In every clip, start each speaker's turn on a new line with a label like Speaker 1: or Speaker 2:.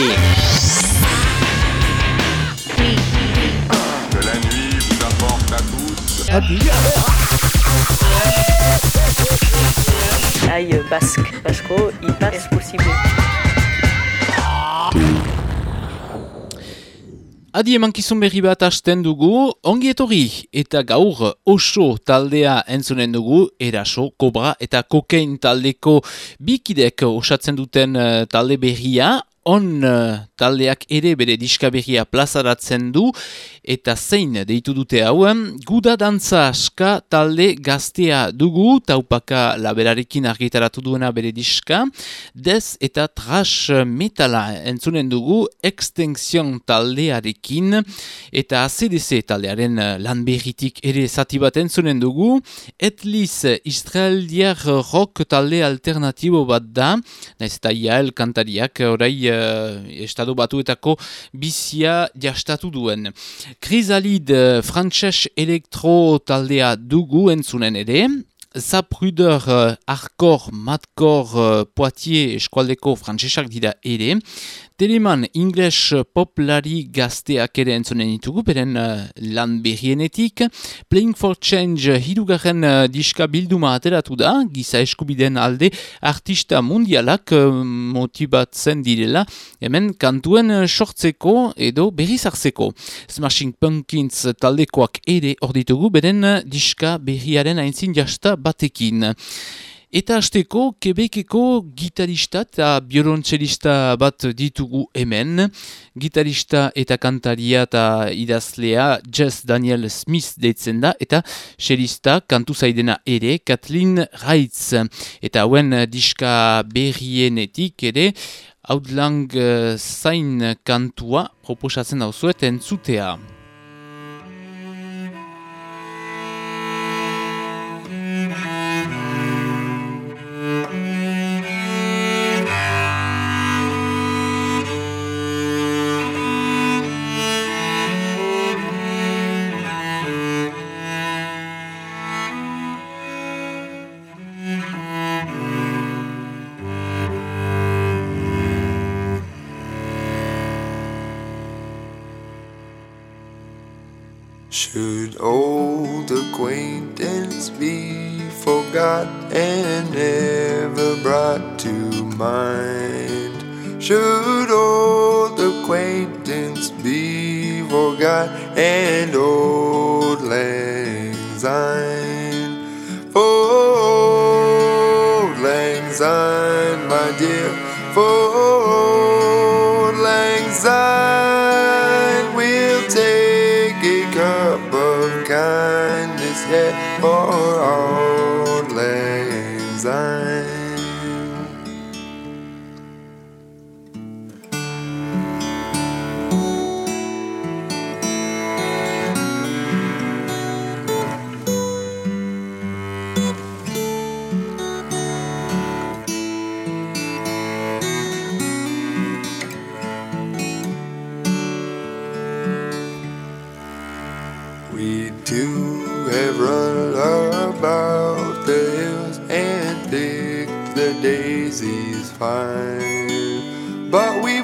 Speaker 1: et...
Speaker 2: Que la nuit vous apporte à tous.
Speaker 3: Hay basque, basko, ipas, es posible.
Speaker 1: Adi emankizun berri bat hasten dugu, ongi etorri eta gaur oso taldea entzunen dugu, eraso, kobra eta kokain taldeko bikidek osatzen duten eh, talde berria, on eh, taldeak ere bere diskaberria plazaratzen du eta zein deitu dute hauen guda dantza aska talde gaztea dugu taupaka laberarekin argitaratu duena bere diska. Dez eta trash metala entzunen dugu extension taldearekin eta ACDC taldearen lan berritik ere zati bat entzunen dugu. Etliz israeldiar rock talde alternatibo bat da. Naiz eta iael kantariak orai uh, estado batuetako bizia jastatu duen. Krisalid uh, frantses elektro taldea dugu entzunen ere, Zapruder uh, arkor, matkor, uh, poitier eskualdeko frantsesak dira ere, Teleman English poplari gazteak ere entzonen ditugu, beren uh, lan berrienetik. Playing for Change hidugarren uh, diska bilduma ateratu da, giza eskubiden alde artista mundialak uh, motibatzen direla, hemen kantuen uh, sortzeko edo berriz hartzeko. Smashing Pumpkins taldekoak ere hor ditugu, beren uh, diska berriaren aintzin jasta batekin. Eta hasteko, Quebeceko gitarista eta biolontxelista bat ditugu hemen. Gitarista eta kantaria eta idazlea Jess Daniel Smith deitzen da, eta xelista kantu zaidena ere, Kathleen Reitz. Eta hauen diska berrienetik ere, Outlang uh, zain kantua proposatzen dauzuet entzutea.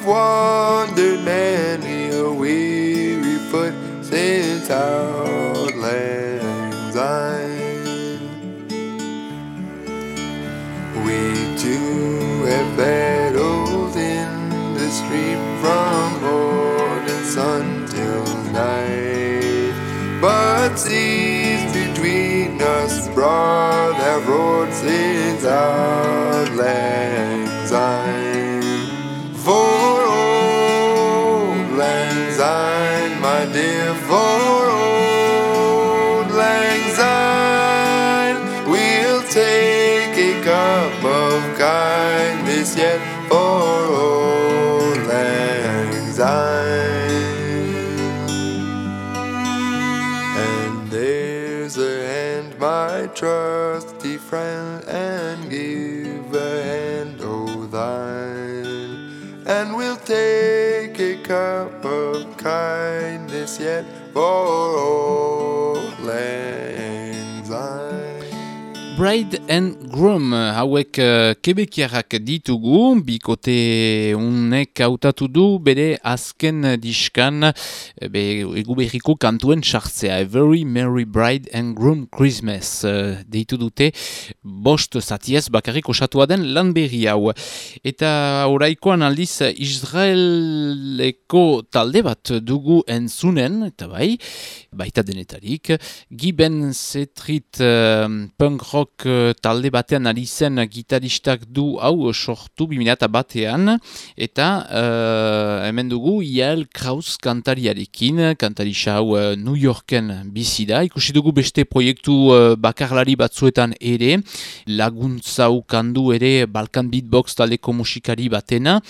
Speaker 4: Wandered many a weary foot since our land's end. We too have battled in the street from morning sun till night. But seas between us broad have roared since our for old lang syne.
Speaker 1: Bride and Groom hauek uh, kebekiarrak ditugu, bikote unek hautatu du bere azken diskan be, egu berriko kantuen sartzea. A Very Merry Bride and Groom Christmas deitu dute bost zatiez bakarrik osatua den lan berri hau. Eta oraikoan aldiz Israeleko talde bat dugu entzunen, eta bai, baita denetarik, Giben Zetrit uh, punk rock talde batean ari zen gitaristak du hau sortu bimineata batean, eta uh, hemen dugu Yael Kraus kantariarekin, kantarisa hau uh, New Yorken bizi da, ikusi dugu beste proiektu uh, bakarlari batzuetan ere, laguntzau kandu ere Balkan Beatbox taldeko musikari batena,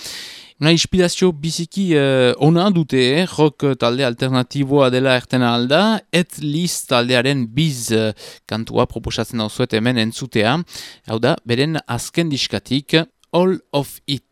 Speaker 1: Una inspirazio biziki uh, ona dute, eh? rock talde alternatiboa dela ertena alda, et list taldearen biz uh, kantua proposatzen hau hemen entzutea. Hau da, beren azken diskatik, All of It.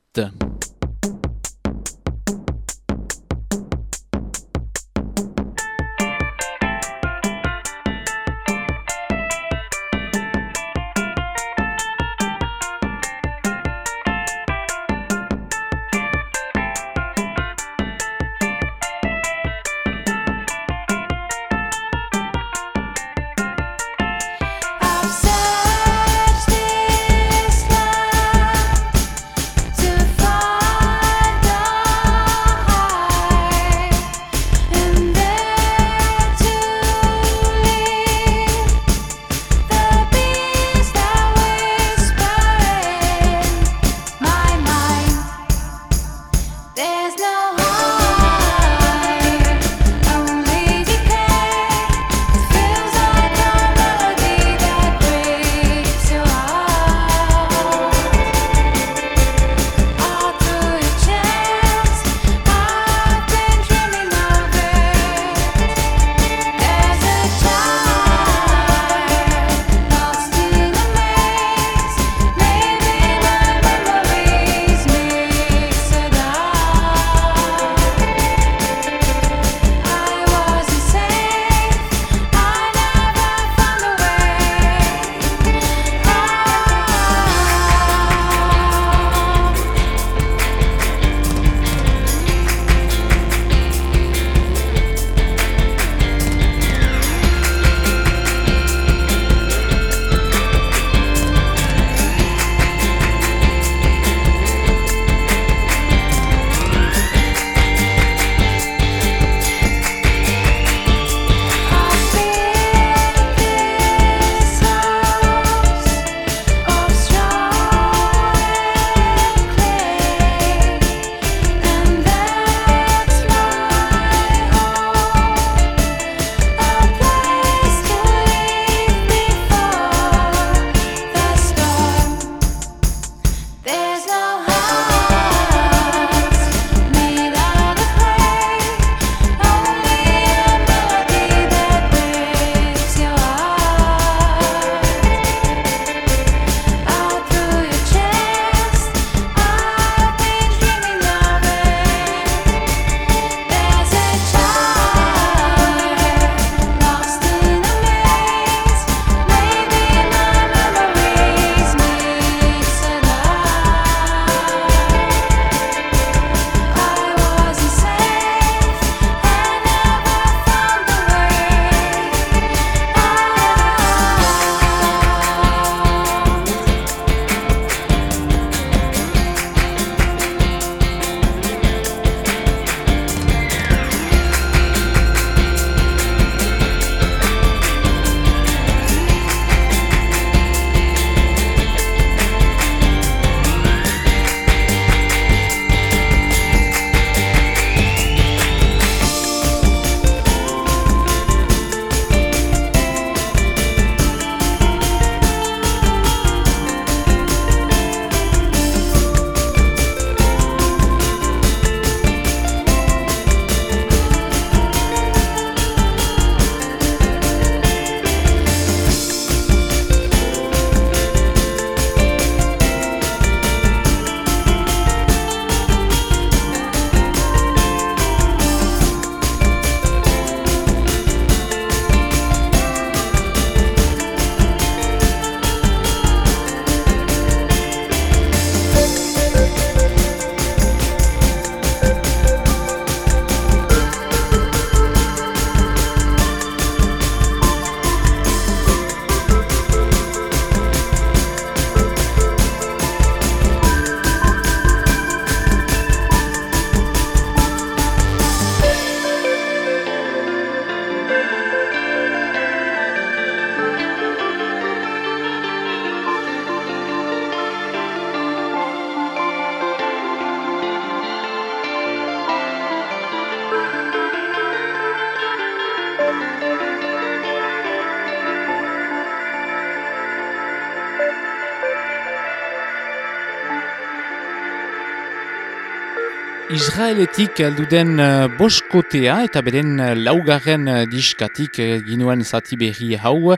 Speaker 1: Israeletik alduden uh, boskotea eta beren uh, laugarren uh, diskatik ginuen zati berri hau.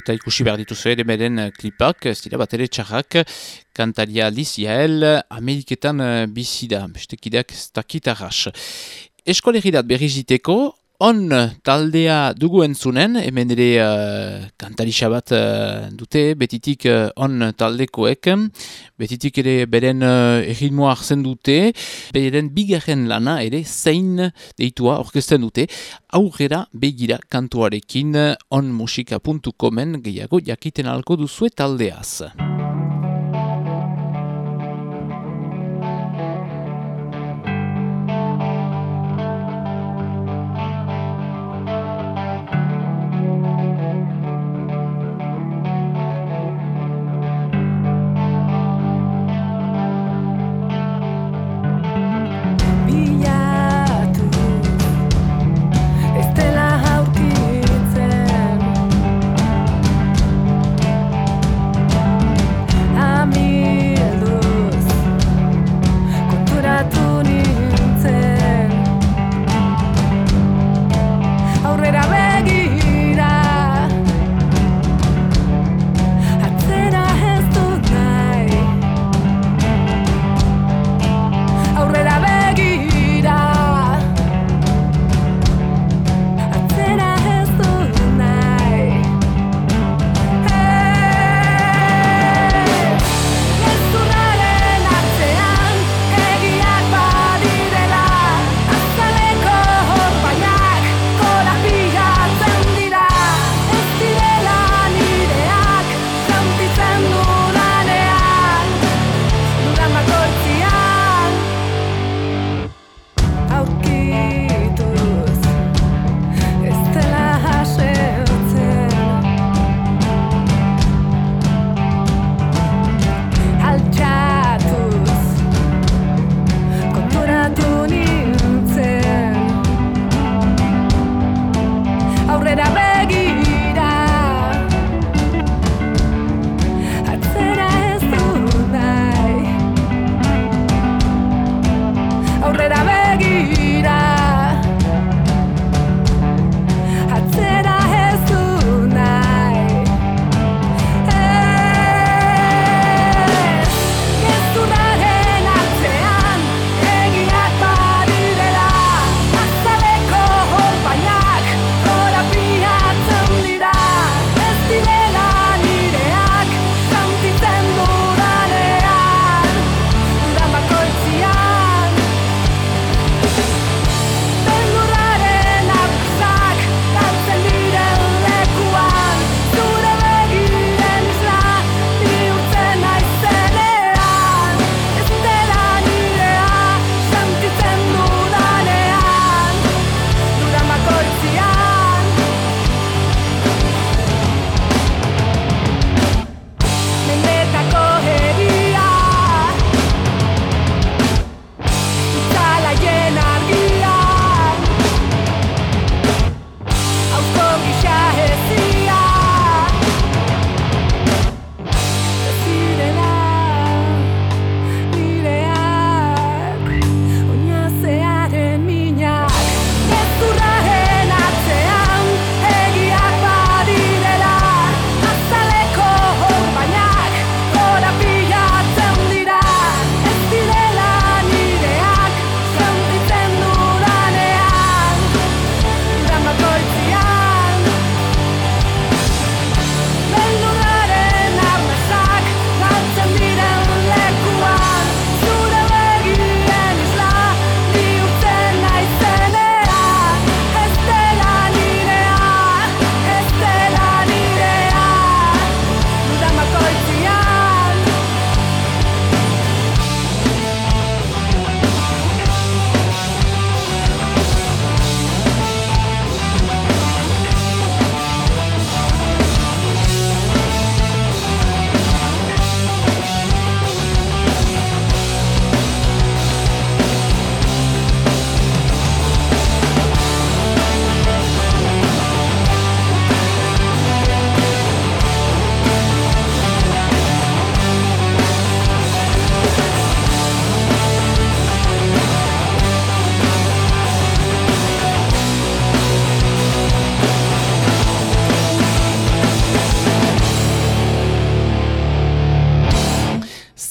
Speaker 1: Eta ikusi behar dituzu ere beren uh, klipak, ez dira bat ere txarrak. Kantaria Liz Yael Ameriketan uh, bizida, bestekideak ez dakit arras. Eskolegirat berri ziteko, On taldea dugu entzunen, hemen ere uh, kantarisa bat uh, dute, betitik uh, on taldekoek, betitik ere beren uh, erritmoa arzen dute, beren bigarren lana ere zein deitua orkesten dute, aurrera begira kantuarekin onmusika.comen gehiago jakiten alko duzue taldeaz.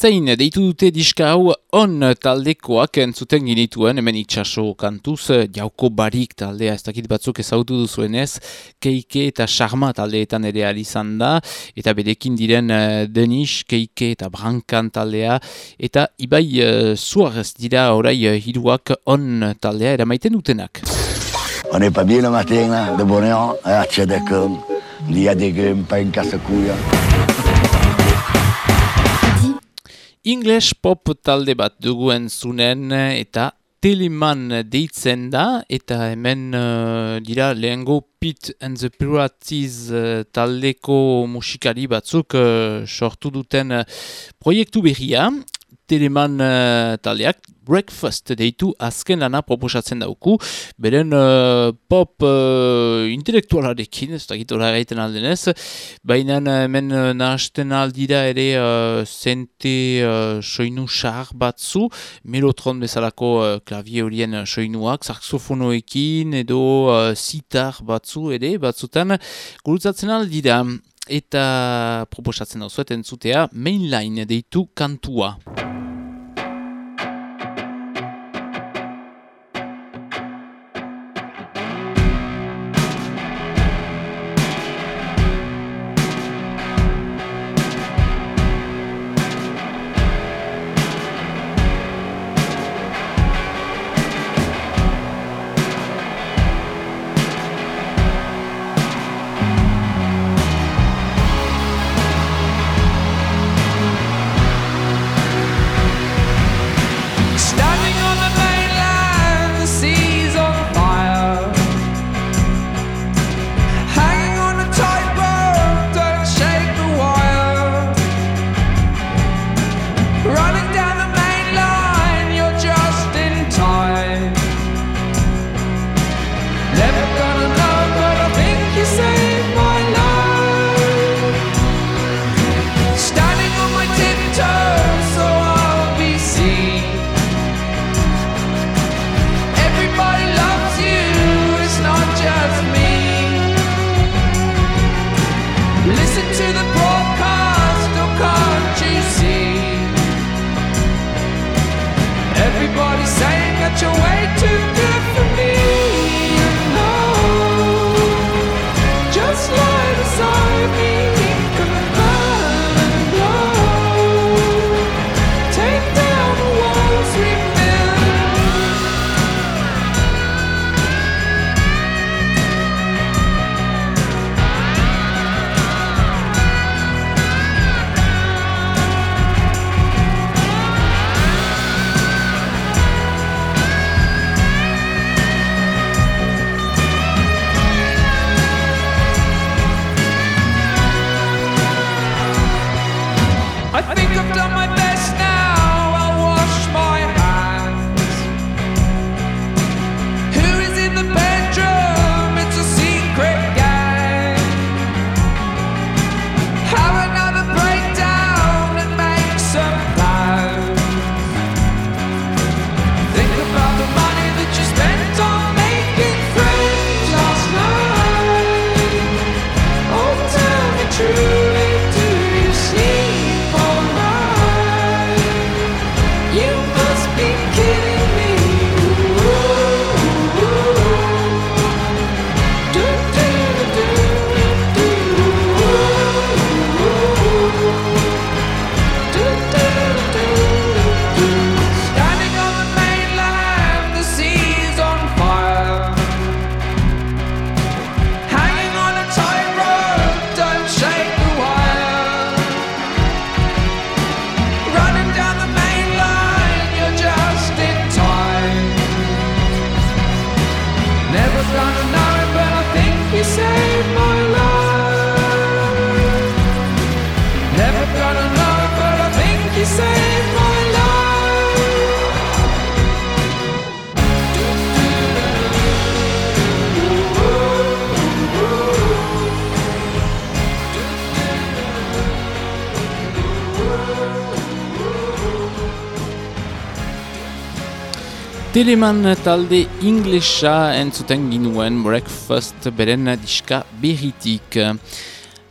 Speaker 5: Sustained deitu dute diska hau on taldekoak entzuten ginituen, hemen itxaso kantuz, jauko barik taldea, ez dakit batzuk ezautu duzuenez, keike eta charma taldeetan ere izan da, eta bedekin diren uh, Denis, keike eta brankan taldea, eta ibai uh, zuarez dira orai uh, hiruak on taldea eramaiten dutenak.
Speaker 6: On n'est pas bien le matin, de bonheur, à Tchadakam. Il y a
Speaker 5: English pop talde bat duguen zunen eta Teleman deitzen da eta hemen uh, dira lehengo Pete and the Pirates uh, taldeko musikari batzuk uh, sortu duten uh, proiektu berria. Teleman uh, taldeak Breakfast deitu azken lana proposatzen dauku, beren uh, pop uh, intelektualarekin, ez da gitora gaiten aldenez, baina hemen uh, nahasten aldira ere uh, zente uh, soinu sahar batzu, melotron bezalako uh, klavie horien soinuak, saxofonoekin edo uh, sitar batzu ere, batzutan gurutzatzen aldira. Eta proposatzen dauzuet entzutea mainline deitu kantua. Teleman talde inglesa entzuten ginuen breakfast beren diska berritik.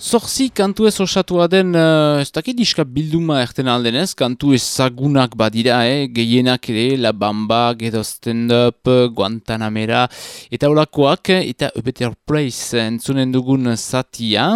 Speaker 1: Zorzi kantu ez osatua den, uh, ez dakit diska bilduma erten aldenez, kantu ezagunak badira, eh? gehienak ere, La Bamba, Gedo Stand Up, Guantanamera, eta olakoak, eta A Better Place entzunen dugun zatia,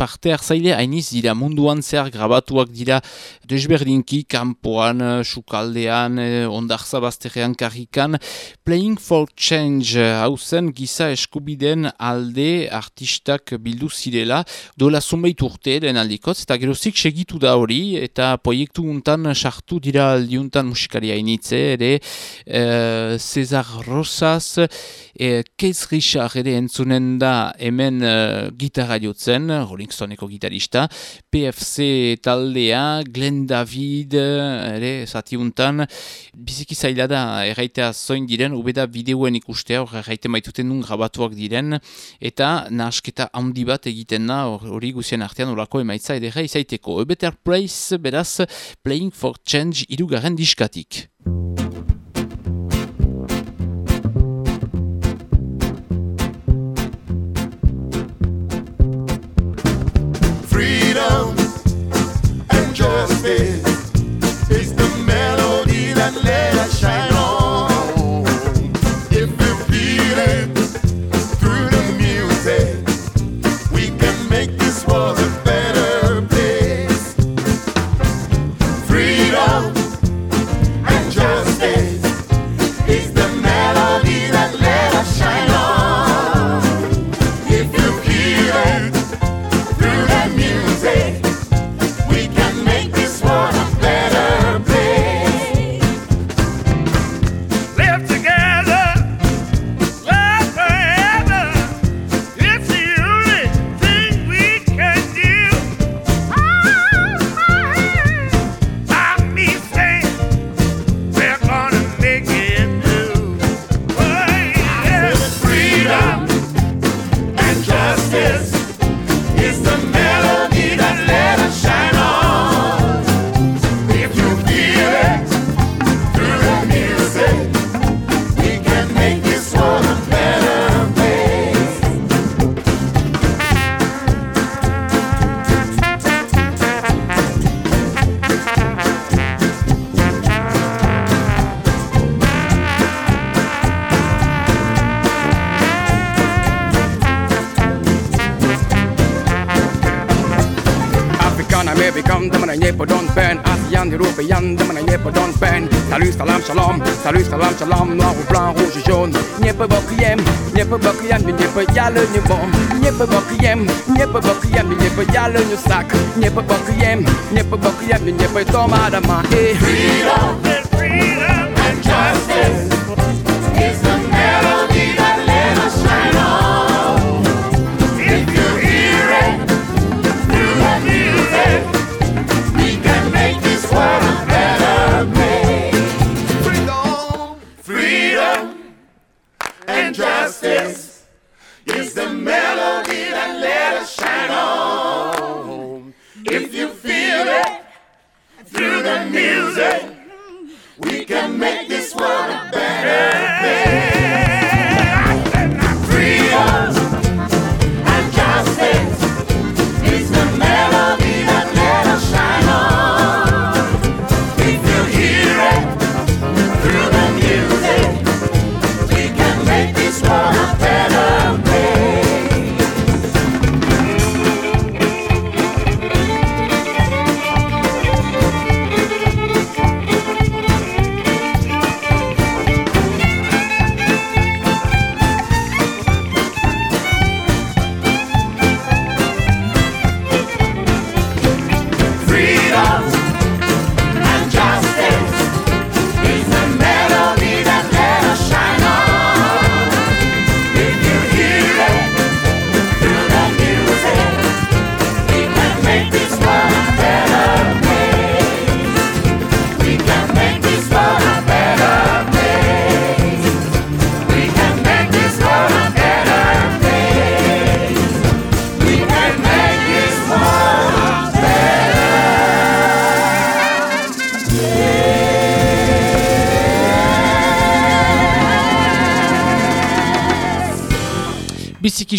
Speaker 1: parte hartzaile hainiz dira munduan zehar grabatuak dira desberdinki, kampoan, sukaldean, eh, ondarza bazterrean karrikan, Playing for Change, hauzen giza eskubiden alde artistak bildu zirela, dola zunbait urte den aldikoz, eta gerozik segitu da hori, eta proiektu untan sartu dira aldiuntan musikaria initze, ere e, Cesar Rosas, e, Keith Richard ere entzunen da hemen e, gitarra jotzen, Rolling Stoneko gitarista, PFC taldea, Glenn David, ere zati untan, biziki zaila da erraitea zoin diren, ubeda bideoen ikustea, hor erraite maituten nun grabatuak diren, eta nasketa handi bat egiten da, hori guzien artean olako emaitza edera izaiteko. A Better Place, beraz, Playing for Change irugarren diskatik.
Speaker 7: jaleniu bom Nie po boku jem, nie po boku Nie po jaleniu sak, nie po boku Nie po boku nie po to ma
Speaker 8: dama If you feel it through the music, we can make this world a better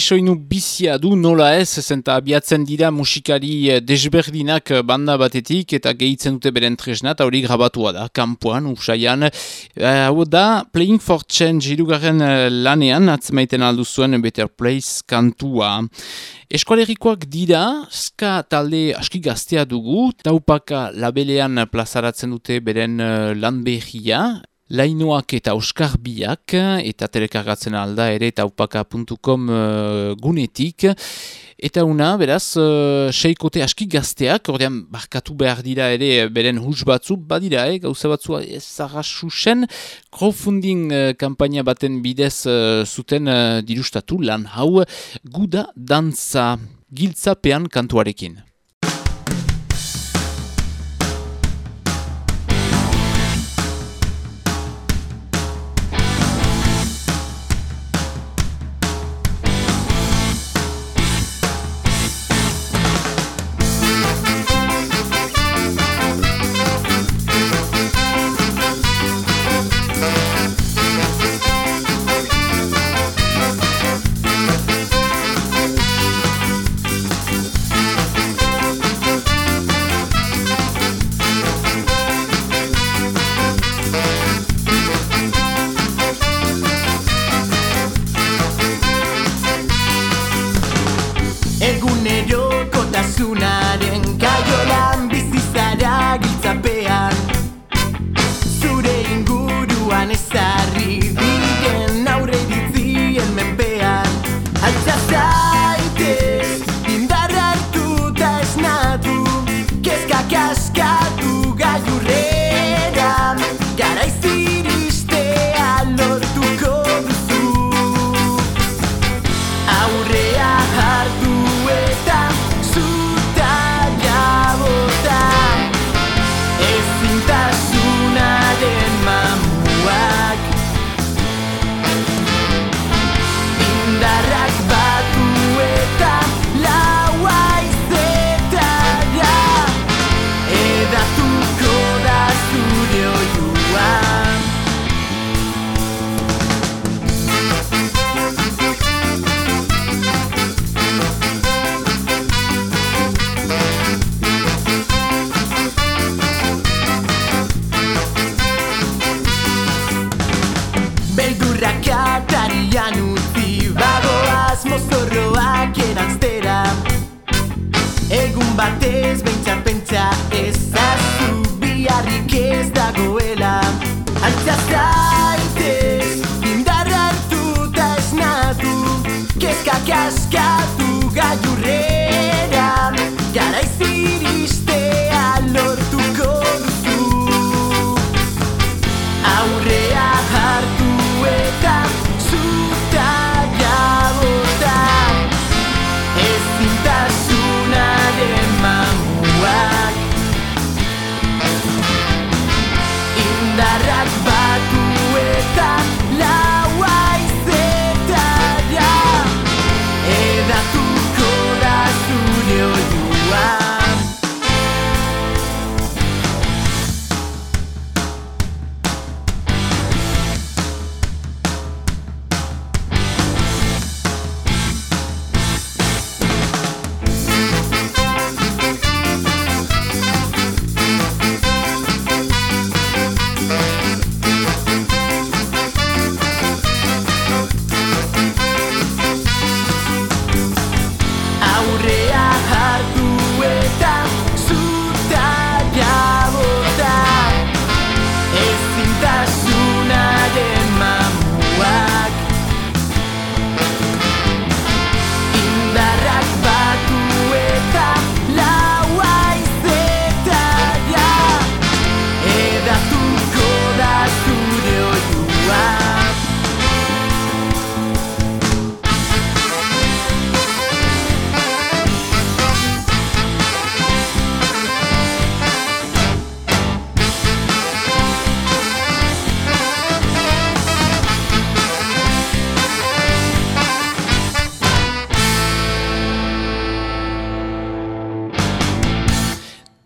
Speaker 9: soinu bizia du nola ez, zenta abiatzen dira musikari eh, desberdinak eh, banda batetik eta gehitzen dute beren tresna eta hori grabatua da, kampuan, usaian. Eh, Hau da, Playing for Change irugarren lanean, atzemaiten aldu zuen Better Place kantua. Eskualerikoak dira, ska talde aski gaztea dugu, taupaka labelean plazaratzen dute beren lan behia, Lainoak eta Oskar biak, eta telekargatzen alda ere taupaka.com uh, gunetik. Eta una, beraz, uh, seikote aski gazteak, ordean barkatu behar dira ere beren hus batzu, badira, eh, gauza batzu ezagasusen, crowdfunding uh, kampaina baten bidez uh, zuten uh, dirustatu lan hau, guda dantza giltzapean kantuarekin.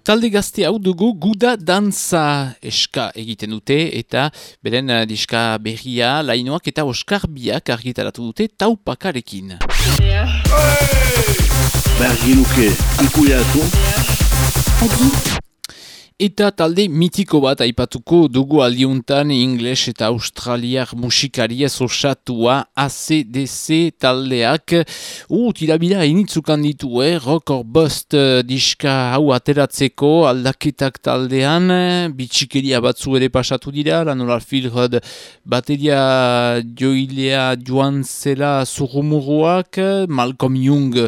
Speaker 8: Talde gazte hau dugu guda danza eska egiten dute eta beren eh, diska berria lainoak eta Oskar biak argitaratu dute taupakarekin.
Speaker 10: Bergi nuke ikuiatu.
Speaker 8: Eta talde mitiko bat aipatuko dugu aldiuntan ingles eta australiar musikariez osatua ACDC taldeak. U, tirabira initzukan ditu, eh? rock or bust eh, diska hau ateratzeko aldaketak taldean, eh, bitxikeria batzu ere pasatu dira, lanola filhod bateria joilea joan zela zurrumuruak, Malcolm Young uh,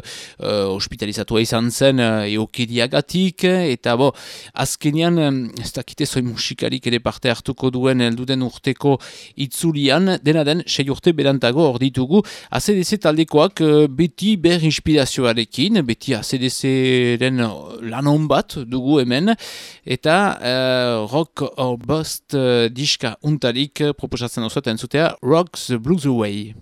Speaker 8: hospitalizatua izan zen uh, eokeriagatik, eta bo, azkenean em, ez dakite zoi musikarik ere parte hartuko duen elduden urteko itzulian, dena den, sei urte berantago hor ditugu, ACDC taldekoak eh, beti ber inspirazioarekin, beti ACDC-ren lanon bat dugu hemen, eta eh, rock or bust eh, diska untarik eh, proposatzen osoetan zutea, Rock the Blues Away.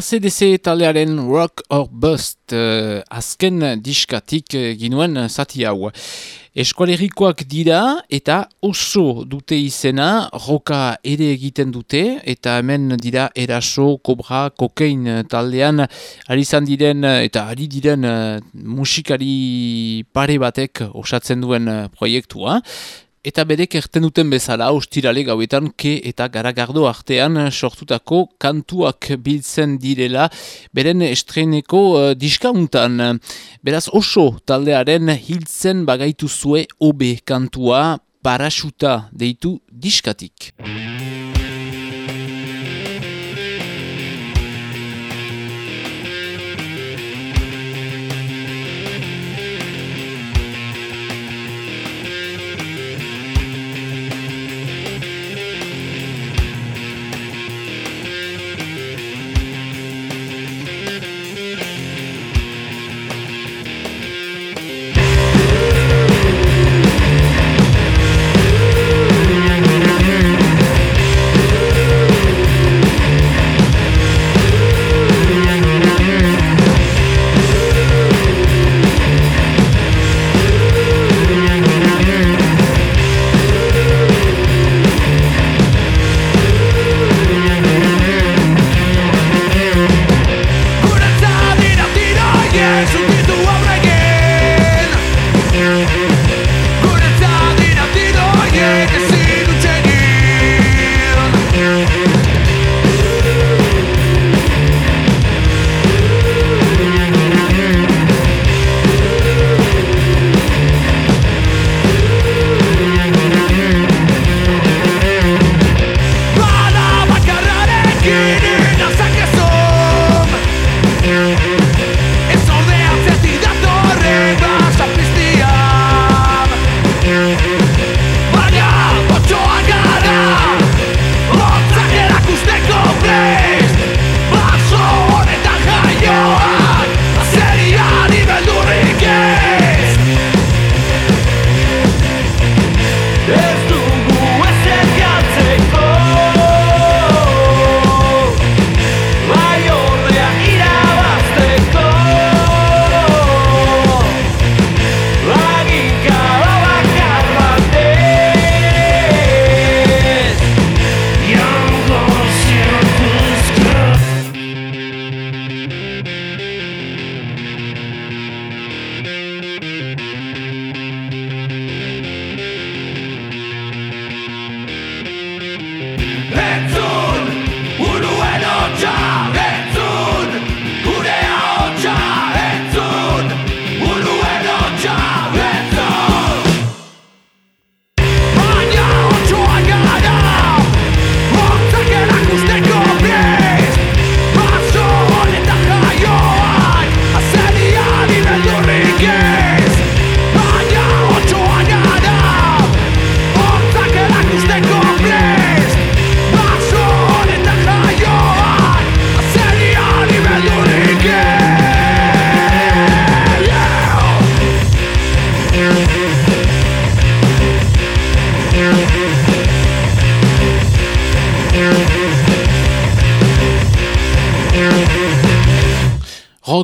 Speaker 8: ACDC taldearen Rock or Bust uh, azken diskatik uh, ginuen zati hau. Eskualerikoak dira eta oso dute izena, roka ere egiten dute eta hemen dira eraso, kobra, kokain taldean ari izan diren eh, eta ari diren musikari pare batek osatzen duen proiektua.
Speaker 1: Eta berek erten duten bezala, ostirale gauetan, ke eta garagardo artean sortutako kantuak biltzen direla, beren estreneko uh, diskauntan. Beraz oso taldearen hiltzen bagaitu zue obe kantua, parasuta deitu diskatik.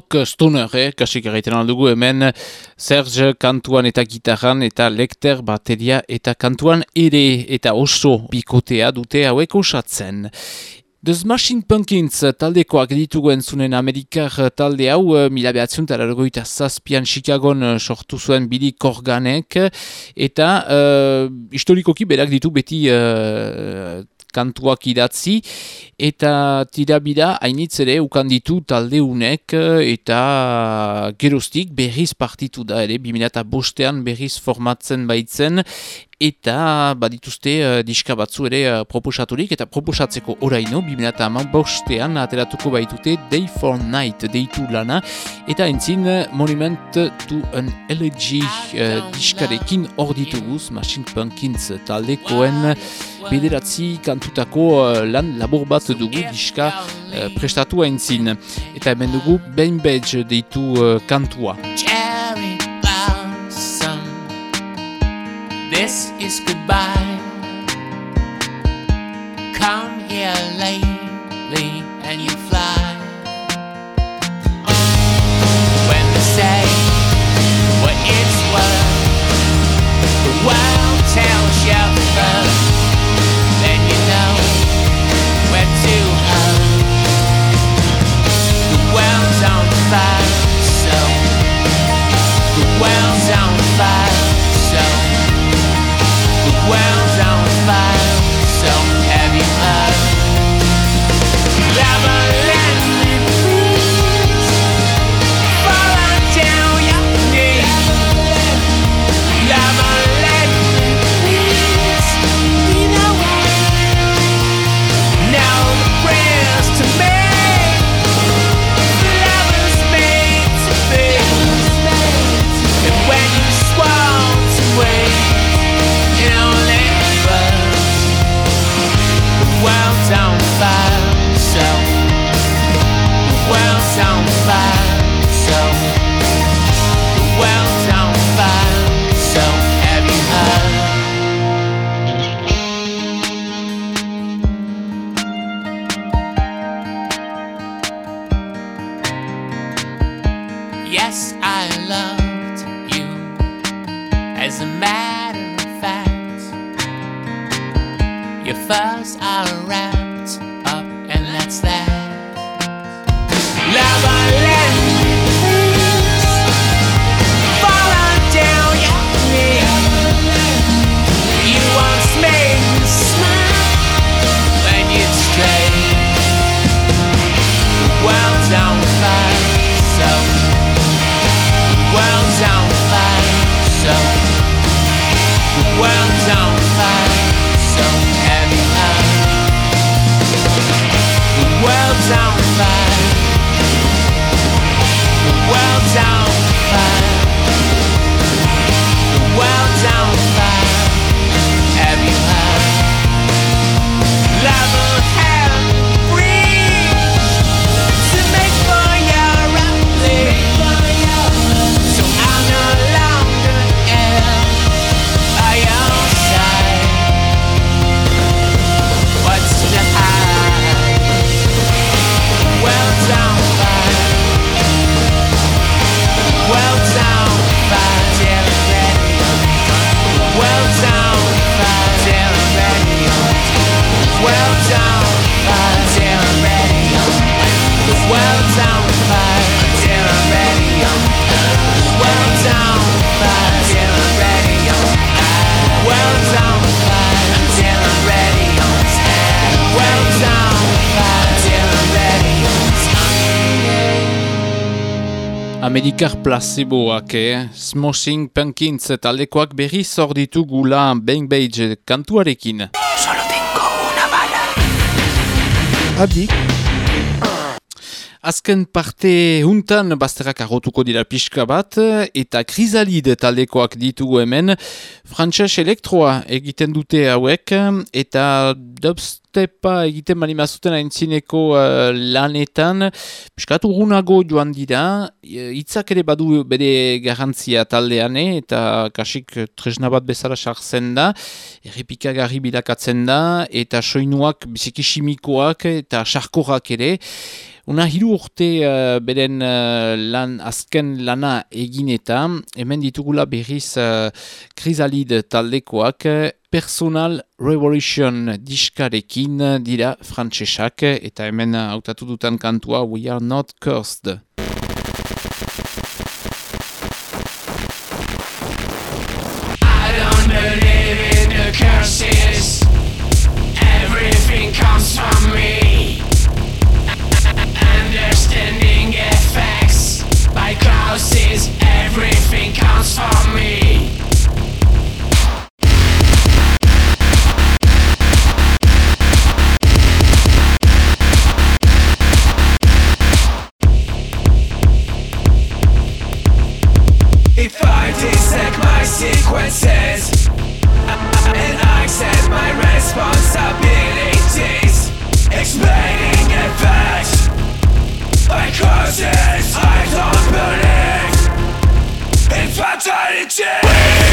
Speaker 1: Rock stoner, eh? kasik egiten aldugu hemen Serge kantuan eta gitarran eta Lecter bateria eta kantuan ere eta oso bikotea dute hauek osatzen. The Smashing Pumpkins taldekoak ditugu entzunen Amerikar talde hau mila behatzen eta zazpian Chicagon sortu zuen Billy Corganek eta uh, historikoki berak ditu beti uh, kantuak idatzi, eta tirabira hainitz ere ukanditu taldeunek eta gerostik berriz partitu da ere, 2005an berriz formatzen baitzen, eta badituzte uh, diska batzu ere uh, proposaturik, eta proposatzeko oraino, 2005an bostean ateratuko baitute Day for Night deitu lana, eta entzin Monument to an Elegy uh, diskarekin hor dituguz, Machine Pumpkins taldekoen bederatzi kantutako uh, lan labor bat dugu diska uh, prestatu entzin. Eta hemen dugu behin badge deitu uh, kantua.
Speaker 11: This is goodbye. Come here lately and you fly. When they say what it's worth, the world tells you first.
Speaker 1: Amerikar placeboak, eh? Smashing Pumpkins taldekoak berri zorditu gula Bang Beige kantuarekin. Solo tengo una bala.
Speaker 12: Adik.
Speaker 1: Azken parte huntan bazterrak agotuko dira pixka bat eta krizalid taldekoak ditugu hemen. Frantses elektroa egiten dute hauek eta dubstepa egiten bali mazuten aintzineko uh, eh, lanetan. Pixka turunago joan dira eh, hitzak ere badu bere garantzia taldean eh, eta kasik tresna bat bezala sartzen da errepika bilakatzen da eta soinuak biziki simikoak eta sarkorak ere. Una hiru urte uh, beren uh, lan, azken lana egin eta hemen ditugula berriz eh, uh, krizalid taldekoak Personal Revolution diskarekin dira frantsesak eta hemen hautatu dutan kantua We Are Not Cursed. change.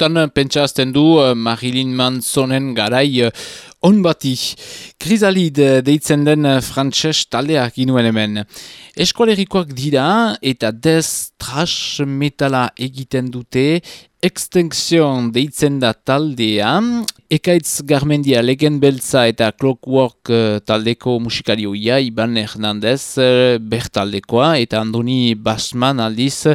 Speaker 1: Batzutan eh, pentsa azten du eh, Marilyn Mansonen garai eh, on bati. Krisalid eh, deitzen den frantses taldeak ginuen hemen. Eskolerikoak dira eta dez trash metala egiten dute Extinction deitzen da taldea, ekaitz garmendia legen beltza eta clockwork eh, taldeko musikari hoia, Iban Hernandez eh, bertaldekoa eta Andoni Basman aldiz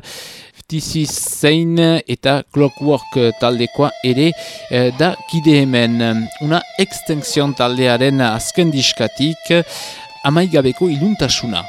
Speaker 1: Tizi zein eta Clockwork taldekoa ere eh, da kide hemen. Una extension taldearen azken diskatik amaigabeko iluntasuna.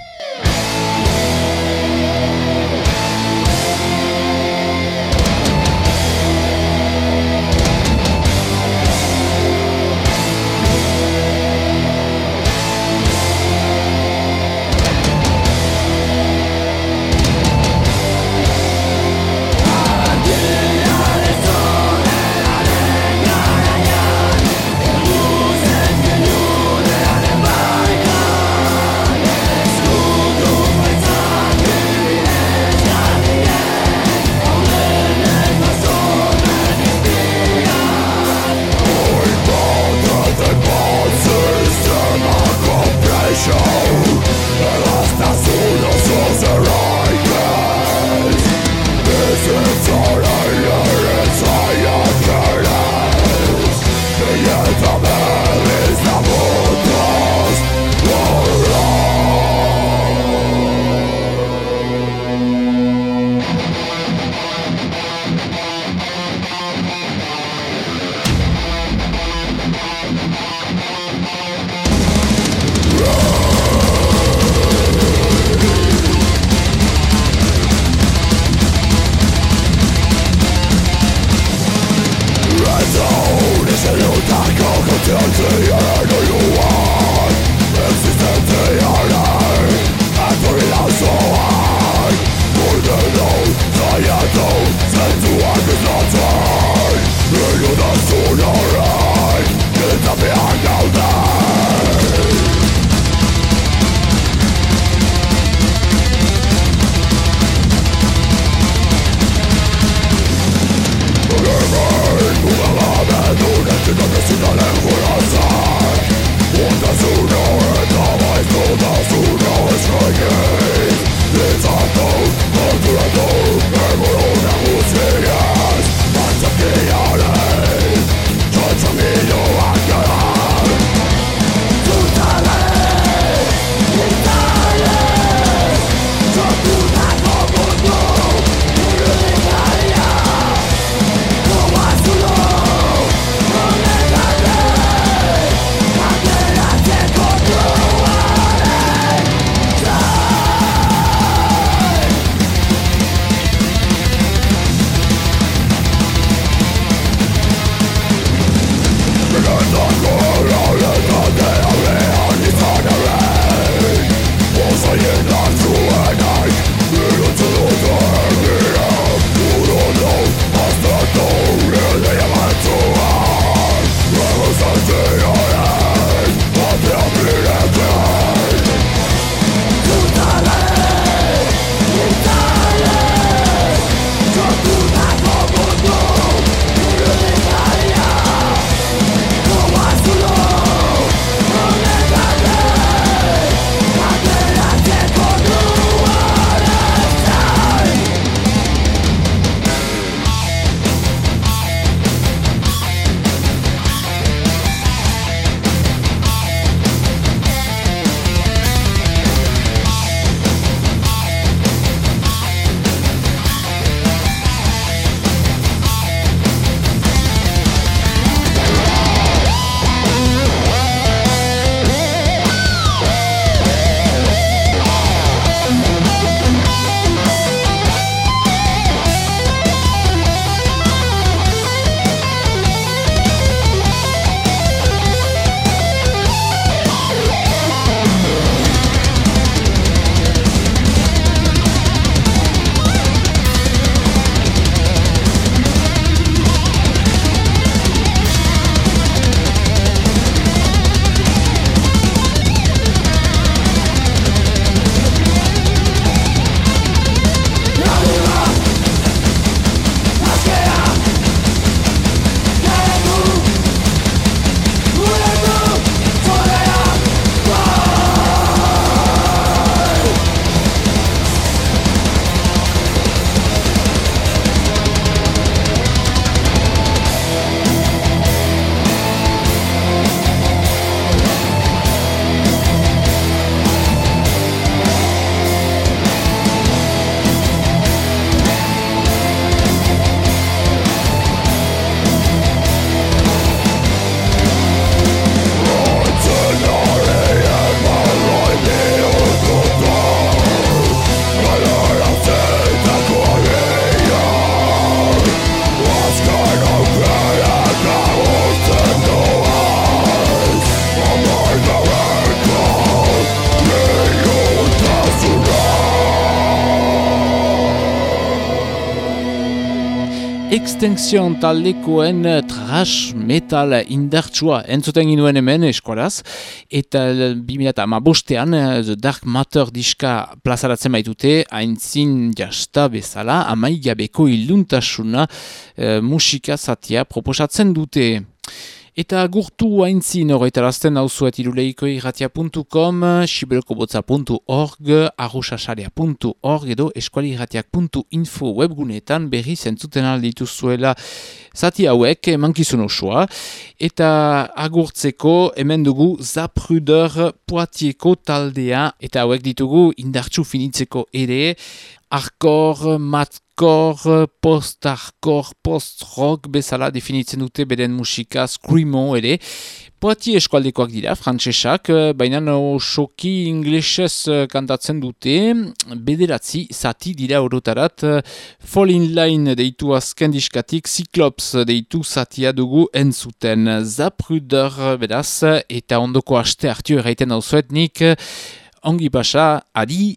Speaker 1: Extension taldekoen eh, trash metal indartsua entzuten ginuen hemen eskualaz eta 2008an eh, The Dark Matter diska plazaratzen baitute haintzin jasta bezala amaigabeko iluntasuna eh, musika zatia proposatzen dute. Eta gurtu haintzin horretarazten hauzuet iruleiko irratia.com, sibelkobotza.org, arrosasarea.org edo eskualirratiak.info webgunetan berri zentzuten alditu zuela zati hauek mankizun osoa. Eta agurtzeko hemen dugu Zapruder Poitieko taldea eta hauek ditugu indartsu finitzeko ere, Arkor, matkor, post-arkor, post-rock bezala definitzen dute beren musika screamo ere. Poati eskualdekoak dira, frantsesak, baina osoki inglesez kantatzen dute, bederatzi zati dira orotarat, Fall in Line deitu azken diskatik, Cyclops deitu zatia dugu entzuten. Zapruder beraz, eta ondoko aste hartio erraiten hau nik, ongi pasa, adi!